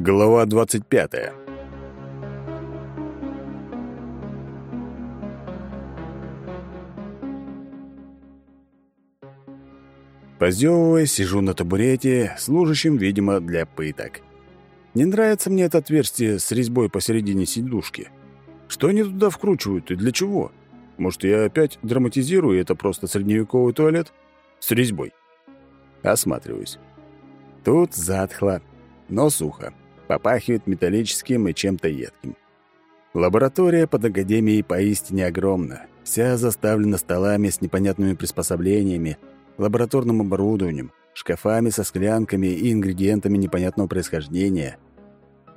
Глава 25. Позевывая, сижу на табурете, служащим, видимо, для пыток. Не нравится мне это отверстие с резьбой посередине сидушки. Что они туда вкручивают и для чего? Может, я опять драматизирую, и это просто средневековый туалет? С резьбой. Осматриваюсь. Тут затхло, но сухо. Попахивает металлическим и чем-то едким. Лаборатория под Академией поистине огромна. Вся заставлена столами с непонятными приспособлениями, лабораторным оборудованием, шкафами со склянками и ингредиентами непонятного происхождения.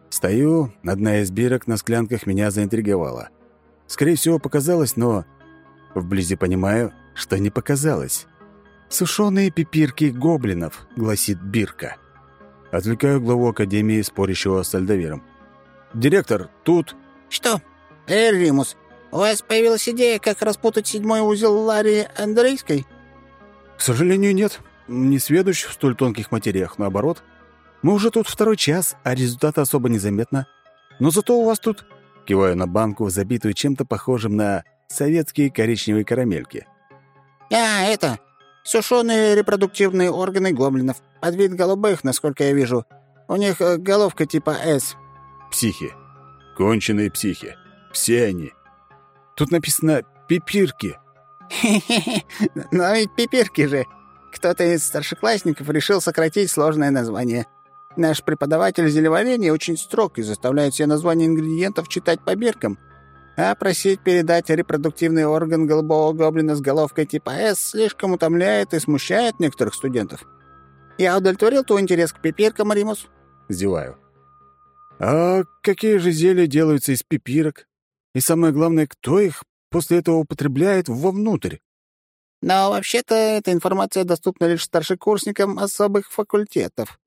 Стою, одна из бирок на склянках меня заинтриговала. Скорее всего, показалось, но вблизи понимаю, что не показалось. «Сушеные пипирки гоблинов», — гласит бирка. Отвлекаю главу Академии, спорящего с Альдовиром. «Директор, тут...» «Что? Эй, Римус, у вас появилась идея, как распутать седьмой узел Ларри Андрейской?» «К сожалению, нет. Не сведущ в столь тонких материях, наоборот. Мы уже тут второй час, а результата особо незаметно. Но зато у вас тут...» Киваю на банку, забитую чем-то похожим на советские коричневые карамельки. «А, это... Сушеные репродуктивные органы гоблинов. Под вид голубых, насколько я вижу. У них э, головка типа «С». Психи. Конченые психи. Все они. Тут написано «пипирки». Хе-хе-хе. Но ведь пипирки же. Кто-то из старшеклассников решил сократить сложное название. Наш преподаватель зелеварения очень строг и заставляет все названия ингредиентов читать по биркам. А просить передать репродуктивный орган голубого гоблина с головкой типа «С» слишком утомляет и смущает некоторых студентов. Я удовлетворил твой интерес к пипиркам, Римус? Зеваю. А какие же зелья делаются из пипирок? И самое главное, кто их после этого употребляет вовнутрь? Но вообще-то эта информация доступна лишь старшекурсникам особых факультетов.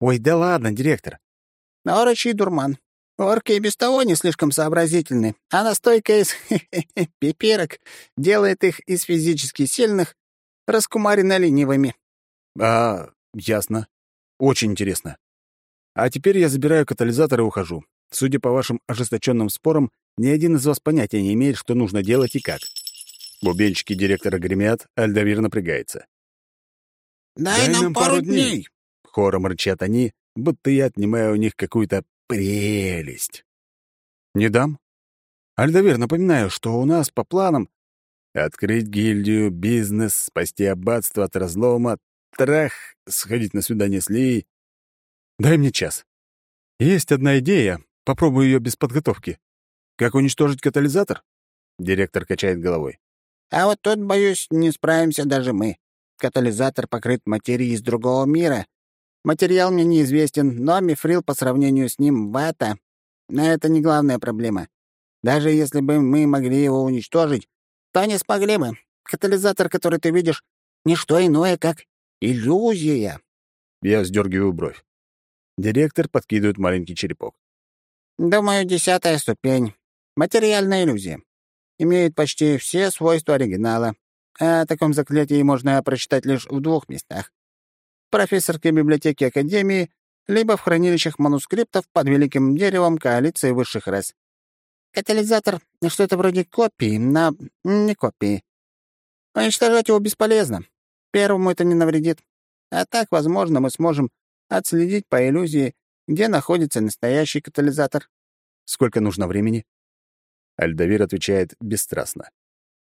Ой, да ладно, директор. Орочи и дурман. Орки и без того не слишком сообразительны, а настойка из пипирок делает их из физически сильных раскумаренно ленивыми. А, ясно. Очень интересно. А теперь я забираю катализатор и ухожу. Судя по вашим ожесточенным спорам, ни один из вас понятия не имеет, что нужно делать и как. Бубенчики директора гремят, Альдавир напрягается. «Дай, Дай нам пару дней!» Хором рычат они, будто я отнимаю у них какую-то прелесть. «Не дам?» «Альдавир, напоминаю, что у нас по планам открыть гильдию, бизнес, спасти аббатство от разлома, трах, сходить на свидание с Лией. Дай мне час. Есть одна идея, попробую ее без подготовки. Как уничтожить катализатор?» Директор качает головой. «А вот тут, боюсь, не справимся даже мы. Катализатор покрыт материей из другого мира, Материал мне неизвестен, но мифрил по сравнению с ним — вата. Но это не главная проблема. Даже если бы мы могли его уничтожить, то не смогли бы. Катализатор, который ты видишь, — не что иное, как иллюзия. Я сдергиваю бровь. Директор подкидывает маленький черепок. Думаю, десятая ступень. Материальная иллюзия. Имеет почти все свойства оригинала. О таком заклятии можно прочитать лишь в двух местах профессорской библиотеке Академии, либо в хранилищах манускриптов под великим деревом коалиции высших рас. Катализатор — что-то вроде копии, на... не копии. Уничтожать его бесполезно. Первому это не навредит. А так, возможно, мы сможем отследить по иллюзии, где находится настоящий катализатор. Сколько нужно времени? Альдавир отвечает бесстрастно.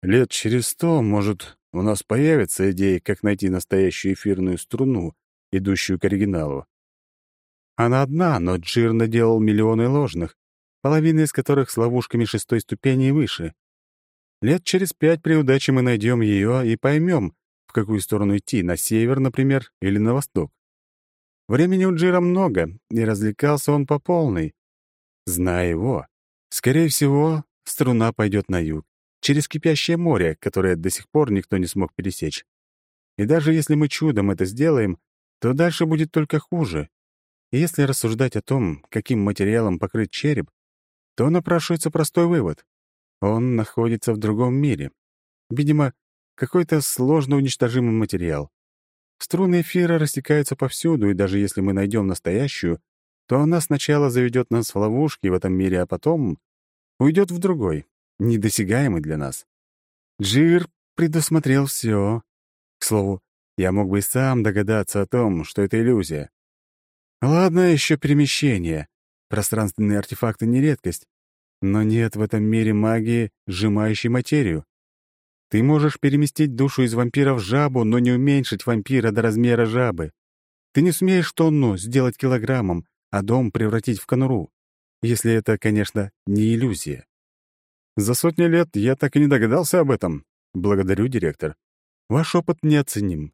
Лет через сто, может, у нас появится идея, как найти настоящую эфирную струну, идущую к оригиналу. Она одна, но Джир наделал миллионы ложных, половина из которых с ловушками шестой ступени и выше. Лет через пять при удаче мы найдем ее и поймем, в какую сторону идти, на север, например, или на восток. Времени у Джира много, и развлекался он по полной. Зная его, скорее всего, струна пойдет на юг через кипящее море, которое до сих пор никто не смог пересечь. И даже если мы чудом это сделаем, то дальше будет только хуже. И если рассуждать о том, каким материалом покрыт череп, то напрашивается простой вывод. Он находится в другом мире. Видимо, какой-то сложно уничтожимый материал. Струны эфира растекаются повсюду, и даже если мы найдем настоящую, то она сначала заведет нас в ловушки в этом мире, а потом уйдет в другой, недосягаемый для нас. Джир предусмотрел все. К слову, я мог бы и сам догадаться о том, что это иллюзия. Ладно, еще перемещение. Пространственные артефакты — не редкость. Но нет в этом мире магии, сжимающей материю. Ты можешь переместить душу из вампира в жабу, но не уменьшить вампира до размера жабы. Ты не сумеешь тонну сделать килограммом, а дом превратить в конуру. Если это, конечно, не иллюзия. За сотни лет я так и не догадался об этом. Благодарю, директор. Ваш опыт неоценим.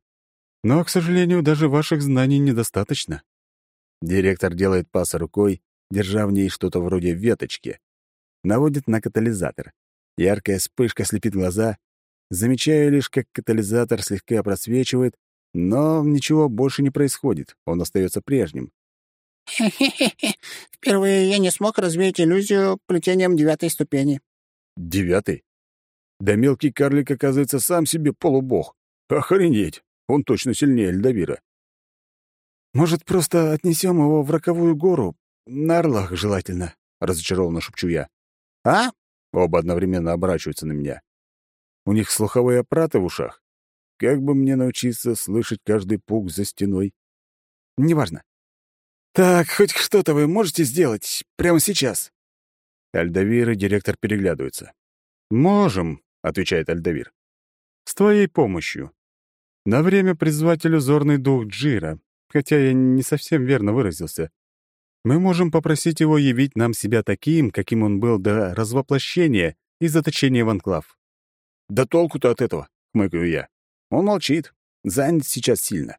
Но, к сожалению, даже ваших знаний недостаточно. Директор делает пас рукой, держа в ней что-то вроде веточки наводит на катализатор. Яркая вспышка слепит глаза. Замечаю лишь, как катализатор слегка просвечивает, но ничего больше не происходит, он остается прежним. «Хе-хе-хе! Впервые я не смог развеять иллюзию плетением девятой ступени». «Девятой? Да мелкий карлик, оказывается, сам себе полубог. Охренеть! Он точно сильнее Эльдовира. Может, просто отнесем его в роковую гору? На орлах желательно», — разочарованно шепчу я. «А?» — оба одновременно оборачиваются на меня. У них слуховые аппараты в ушах. Как бы мне научиться слышать каждый пук за стеной? Неважно. «Так, хоть что-то вы можете сделать прямо сейчас?» Альдавир и директор переглядываются. «Можем», — отвечает Альдавир. «С твоей помощью. На время призватель узорный дух Джира, хотя я не совсем верно выразился. Мы можем попросить его явить нам себя таким, каким он был до развоплощения и заточения в анклав. «Да толку-то от этого», — хмыкаю я. Он молчит, занят сейчас сильно.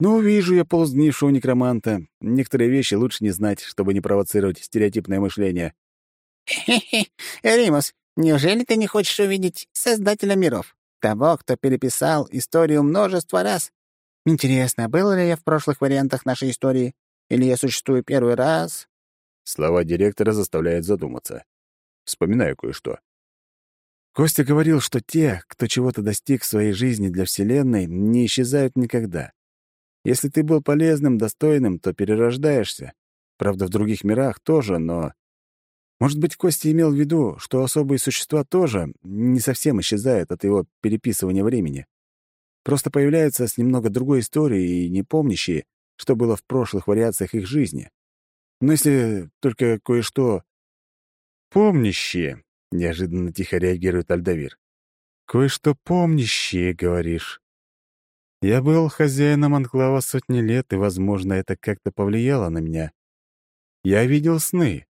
Ну, вижу я полусгнившего некроманта. Некоторые вещи лучше не знать, чтобы не провоцировать стереотипное мышление. «Хе-хе, Римус, неужели ты не хочешь увидеть Создателя миров? Того, кто переписал историю множество раз? Интересно, был ли я в прошлых вариантах нашей истории? Или я существую первый раз?» Слова директора заставляют задуматься. Вспоминаю кое-что. Костя говорил, что те, кто чего-то достиг в своей жизни для Вселенной, не исчезают никогда. Если ты был полезным, достойным, то перерождаешься. Правда, в других мирах тоже, но... Может быть, Костя имел в виду, что особые существа тоже не совсем исчезают от его переписывания времени. Просто появляются с немного другой историей и не помнящие, что было в прошлых вариациях их жизни. Но если только кое-что... «Помнящие», — неожиданно тихо реагирует Альдавир. «Кое-что помнящие, говоришь. Я был хозяином анклава сотни лет, и, возможно, это как-то повлияло на меня. Я видел сны.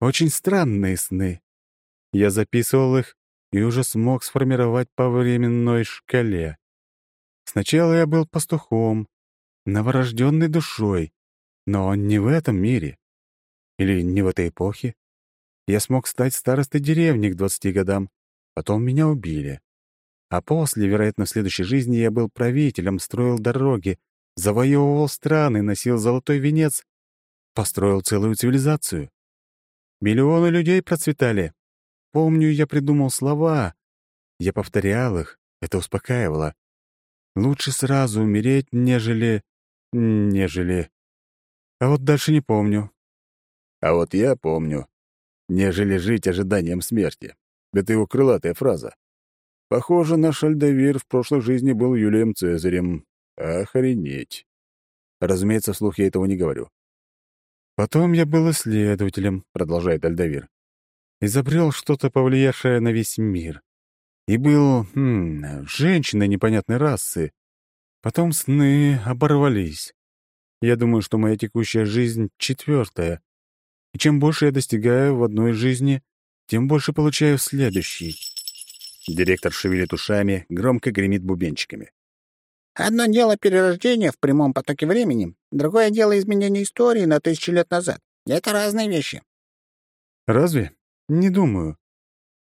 Очень странные сны. Я записывал их и уже смог сформировать по временной шкале. Сначала я был пастухом, новорожденной душой. Но он не в этом мире. Или не в этой эпохе. Я смог стать старостой деревни к двадцати годам. Потом меня убили. А после, вероятно, в следующей жизни я был правителем, строил дороги, завоевывал страны, носил золотой венец, построил целую цивилизацию. Миллионы людей процветали. Помню, я придумал слова. Я повторял их, это успокаивало. Лучше сразу умереть, нежели нежели... А вот дальше не помню. А вот я помню. Нежели жить ожиданием смерти. Это его крылатая фраза. Похоже, наш Альдавир в прошлой жизни был Юлием Цезарем. Охренеть. Разумеется, вслух я этого не говорю. «Потом я был исследователем», — продолжает Альдавир. «Изобрел что-то, повлиявшее на весь мир. И был хм, женщиной непонятной расы, Потом сны оборвались. Я думаю, что моя текущая жизнь — четвертая. И чем больше я достигаю в одной жизни, тем больше получаю в следующей. Директор шевелит ушами, громко гремит бубенчиками. «Одно дело перерождение в прямом потоке времени, другое дело изменение истории на тысячи лет назад. Это разные вещи». «Разве? Не думаю.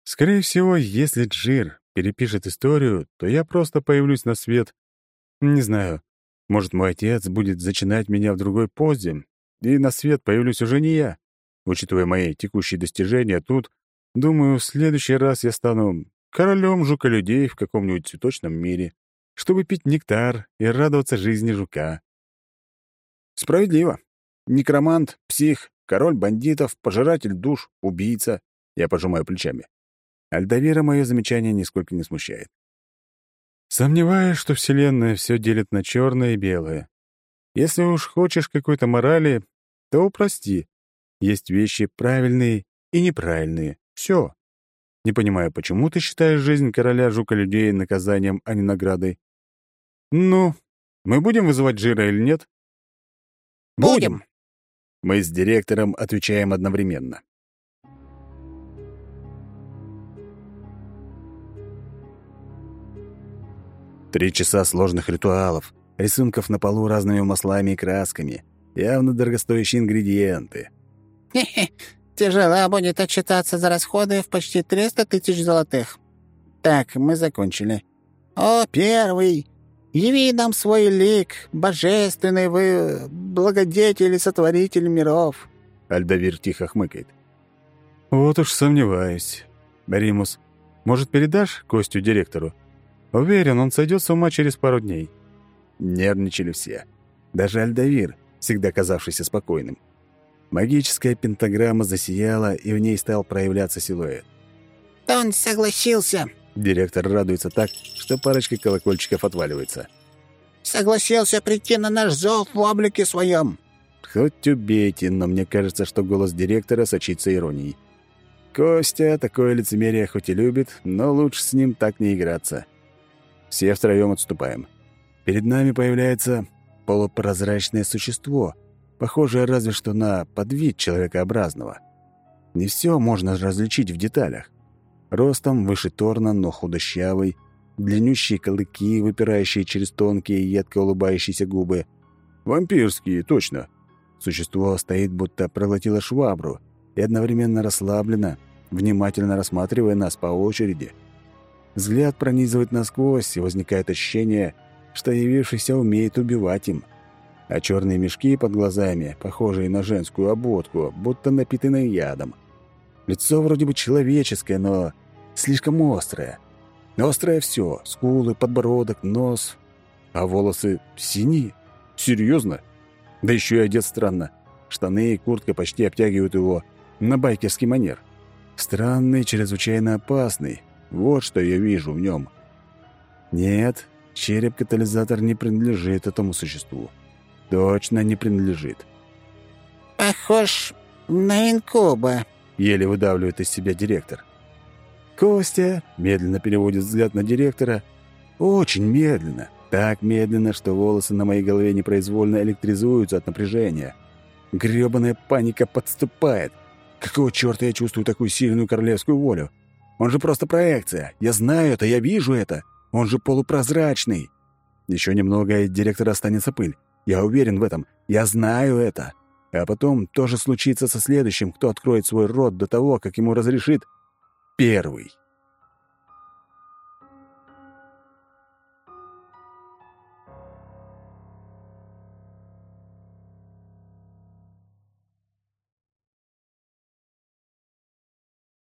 Скорее всего, если Джир перепишет историю, то я просто появлюсь на свет не знаю. Может, мой отец будет зачинать меня в другой позе, и на свет появлюсь уже не я. Учитывая мои текущие достижения тут, думаю, в следующий раз я стану королем жука-людей в каком-нибудь цветочном мире, чтобы пить нектар и радоваться жизни жука. Справедливо. Некромант, псих, король бандитов, пожиратель душ, убийца. Я пожимаю плечами. Альдавира мое замечание нисколько не смущает. Сомневаюсь, что Вселенная все делит на черное и белое. Если уж хочешь какой-то морали, то упрости. Есть вещи правильные и неправильные. Все. Не понимаю, почему ты считаешь жизнь короля жука-людей наказанием, а не наградой? Ну, мы будем вызывать жира или нет? Будем. Мы с директором отвечаем одновременно. Три часа сложных ритуалов, рисунков на полу разными маслами и красками, явно дорогостоящие ингредиенты. Хе-хе, тяжело будет отчитаться за расходы в почти 300 тысяч золотых. Так, мы закончили. О, первый! Яви нам свой лик, божественный вы, благодетель и сотворитель миров. Альдавир тихо хмыкает. Вот уж сомневаюсь. Римус, может, передашь Костю директору? Уверен, он сойдет с ума через пару дней. Нервничали все. Даже Альдавир, всегда казавшийся спокойным. Магическая пентаграмма засияла, и в ней стал проявляться силуэт. «Он согласился!» Директор радуется так, что парочка колокольчиков отваливается. «Согласился прийти на наш зов в облике своем!» Хоть убейте, но мне кажется, что голос директора сочится иронией. Костя такое лицемерие хоть и любит, но лучше с ним так не играться. Все втроем отступаем. Перед нами появляется полупрозрачное существо, похожее разве что на подвид человекообразного. Не все можно различить в деталях. Ростом выше Торна, но худощавый, длиннющие колыки, выпирающие через тонкие, едко улыбающиеся губы. Вампирские, точно. Существо стоит, будто проглотило швабру, и одновременно расслаблено, внимательно рассматривая нас по очереди — Взгляд пронизывает насквозь, и возникает ощущение, что явившийся умеет убивать им. А черные мешки под глазами, похожие на женскую ободку, будто напитанные ядом. Лицо вроде бы человеческое, но слишком острое. Острое все: скулы, подбородок, нос. А волосы синие. Серьезно? Да еще и одет странно. Штаны и куртка почти обтягивают его на байкерский манер. Странный, чрезвычайно опасный, вот что я вижу в нем. Нет, череп-катализатор не принадлежит этому существу. Точно не принадлежит. «Похож на инкуба», — еле выдавливает из себя директор. «Костя» медленно переводит взгляд на директора. Очень медленно. Так медленно, что волосы на моей голове непроизвольно электризуются от напряжения. Грёбаная паника подступает. Какого чёрта я чувствую такую сильную королевскую волю? Он же просто проекция. Я знаю это, я вижу это. Он же полупрозрачный. Еще немного, и директор останется пыль. Я уверен в этом. Я знаю это. А потом тоже случится со следующим, кто откроет свой рот до того, как ему разрешит первый.